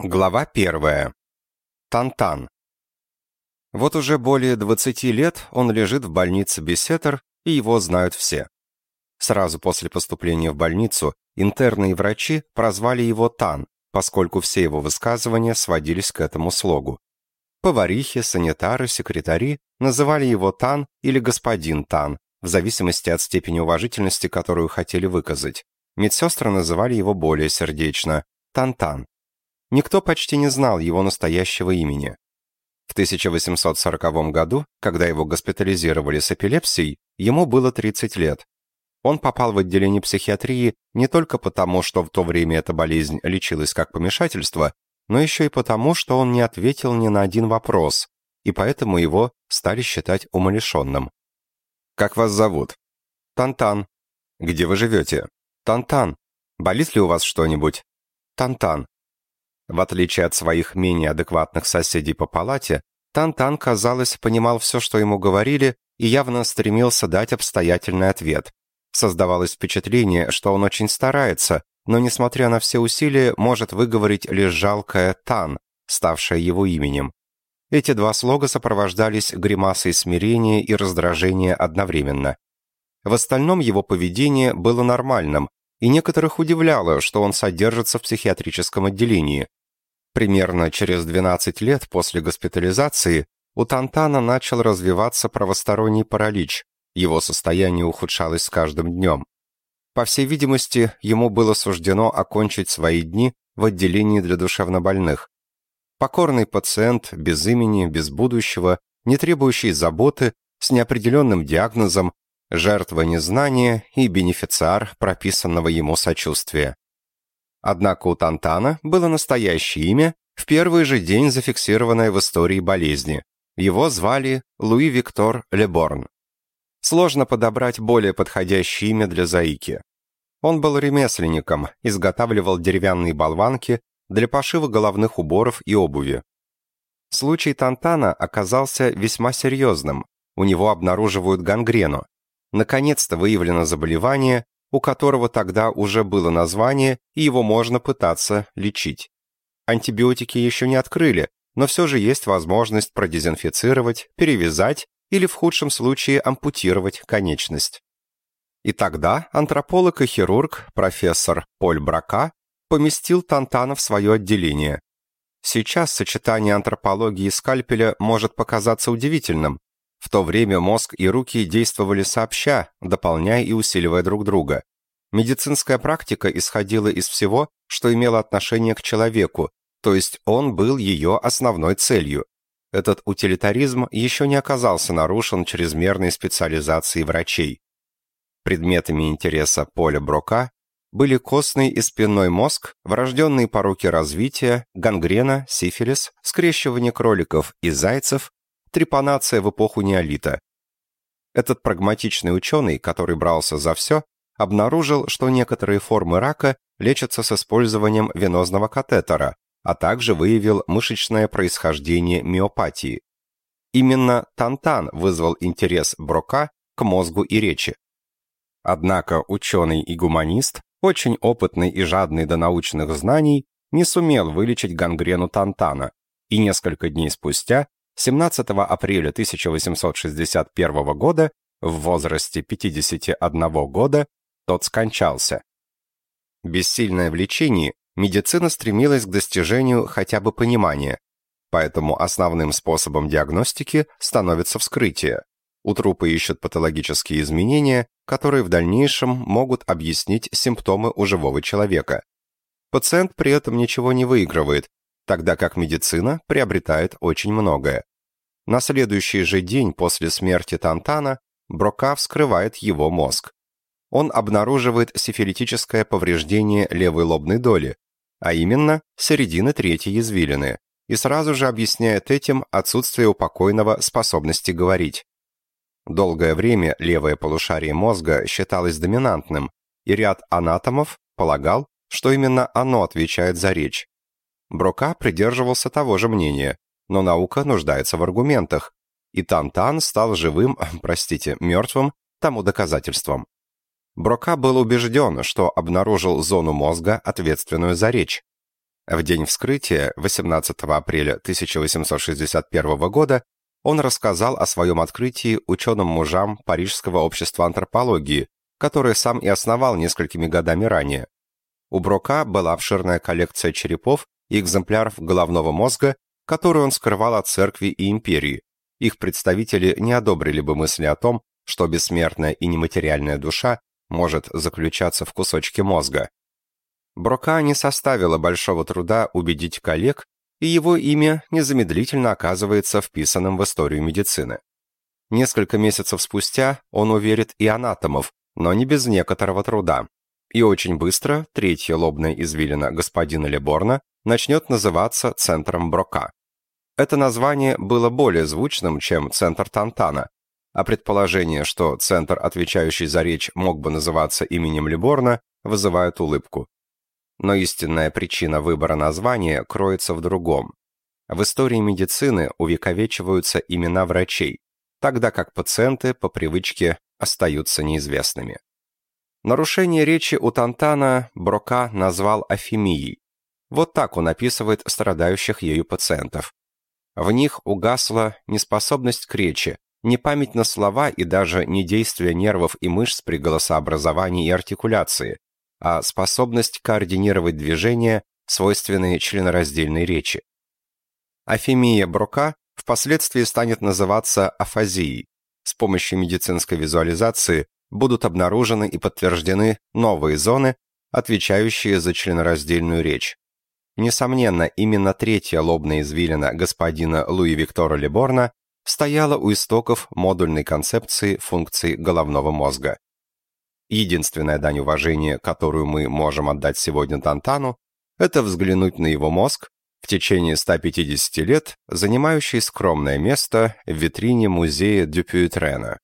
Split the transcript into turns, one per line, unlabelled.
Глава первая. Тантан. Вот уже более 20 лет он лежит в больнице Бесетер, и его знают все. Сразу после поступления в больницу интерны и врачи прозвали его Тан, поскольку все его высказывания сводились к этому слогу. Поварихи, санитары, секретари называли его Тан или господин Тан, в зависимости от степени уважительности, которую хотели выказать. Медсестры называли его более сердечно – Тантан. Никто почти не знал его настоящего имени. В 1840 году, когда его госпитализировали с эпилепсией, ему было 30 лет. Он попал в отделение психиатрии не только потому, что в то время эта болезнь лечилась как помешательство, но еще и потому, что он не ответил ни на один вопрос, и поэтому его стали считать умалишенным. «Как вас зовут?» «Тантан». «Где вы живете?» «Тантан». «Болит ли у вас что-нибудь?» «Тантан». В отличие от своих менее адекватных соседей по палате, Тантан, казалось, понимал все, что ему говорили, и явно стремился дать обстоятельный ответ. Создавалось впечатление, что он очень старается, но, несмотря на все усилия, может выговорить лишь жалкое «тан», ставшее его именем. Эти два слога сопровождались гримасой смирения и раздражения одновременно. В остальном его поведение было нормальным, и некоторых удивляло, что он содержится в психиатрическом отделении. Примерно через 12 лет после госпитализации у Тантана начал развиваться правосторонний паралич, его состояние ухудшалось с каждым днем. По всей видимости, ему было суждено окончить свои дни в отделении для душевнобольных. Покорный пациент, без имени, без будущего, не требующий заботы, с неопределенным диагнозом, жертва незнания и бенефициар прописанного ему сочувствия. Однако у Тантана было настоящее имя, в первый же день зафиксированное в истории болезни. Его звали Луи Виктор Леборн. Сложно подобрать более подходящее имя для Заики. Он был ремесленником, изготавливал деревянные болванки для пошива головных уборов и обуви. Случай Тантана оказался весьма серьезным. У него обнаруживают гангрену. Наконец-то выявлено заболевание, у которого тогда уже было название, и его можно пытаться лечить. Антибиотики еще не открыли, но все же есть возможность продезинфицировать, перевязать или в худшем случае ампутировать конечность. И тогда антрополог и хирург, профессор Поль Брака, поместил Тантана в свое отделение. Сейчас сочетание антропологии и скальпеля может показаться удивительным, в то время мозг и руки действовали сообща, дополняя и усиливая друг друга. Медицинская практика исходила из всего, что имело отношение к человеку, то есть он был ее основной целью. Этот утилитаризм еще не оказался нарушен чрезмерной специализацией врачей. Предметами интереса Поля Брока были костный и спинной мозг, врожденные пороки развития, гангрена, сифилис, скрещивание кроликов и зайцев, трепанация в эпоху неолита. Этот прагматичный ученый, который брался за все, обнаружил, что некоторые формы рака лечатся с использованием венозного катетера, а также выявил мышечное происхождение миопатии. Именно Тантан вызвал интерес Брока к мозгу и речи. Однако ученый и гуманист, очень опытный и жадный до научных знаний, не сумел вылечить гангрену Тантана, и несколько дней спустя 17 апреля 1861 года в возрасте 51 года тот скончался. Бессильное влечение, медицина стремилась к достижению хотя бы понимания, поэтому основным способом диагностики становится вскрытие. У трупа ищут патологические изменения, которые в дальнейшем могут объяснить симптомы у живого человека. Пациент при этом ничего не выигрывает, тогда как медицина приобретает очень многое. На следующий же день после смерти Тантана Брока вскрывает его мозг. Он обнаруживает сифилитическое повреждение левой лобной доли, а именно середины третьей извилины, и сразу же объясняет этим отсутствие у покойного способности говорить. Долгое время левое полушарие мозга считалось доминантным, и ряд анатомов полагал, что именно оно отвечает за речь. Брока придерживался того же мнения, но наука нуждается в аргументах, и Тантан стал живым, простите, мертвым, тому доказательством. Брока был убежден, что обнаружил зону мозга, ответственную за речь. В день вскрытия, 18 апреля 1861 года, он рассказал о своем открытии ученым-мужам Парижского общества антропологии, которое сам и основал несколькими годами ранее. У Брока была обширная коллекция черепов экземпляров головного мозга, которую он скрывал от церкви и империи. Их представители не одобрили бы мысли о том, что бессмертная и нематериальная душа может заключаться в кусочке мозга. Брока не составило большого труда убедить коллег, и его имя незамедлительно оказывается вписанным в историю медицины. Несколько месяцев спустя он уверит и анатомов, но не без некоторого труда. И очень быстро третья лобная извилина господина Леборна начнет называться центром Брока. Это название было более звучным, чем центр Тантана, а предположение, что центр, отвечающий за речь, мог бы называться именем Леборна, вызывает улыбку. Но истинная причина выбора названия кроется в другом. В истории медицины увековечиваются имена врачей, тогда как пациенты по привычке остаются неизвестными. Нарушение речи у Тантана Брока назвал афемией. Вот так он описывает страдающих ею пациентов. В них угасла неспособность к речи, не память на слова и даже не действие нервов и мышц при голосообразовании и артикуляции, а способность координировать движения, свойственные членораздельной речи. Афемия Брока впоследствии станет называться афазией. С помощью медицинской визуализации будут обнаружены и подтверждены новые зоны, отвечающие за членораздельную речь. Несомненно, именно третья лобная извилина господина Луи Виктора Леборна стояла у истоков модульной концепции функций головного мозга. Единственная дань уважения, которую мы можем отдать сегодня Тантану, это взглянуть на его мозг, в течение 150 лет занимающий скромное место в витрине музея Дюпюитрена.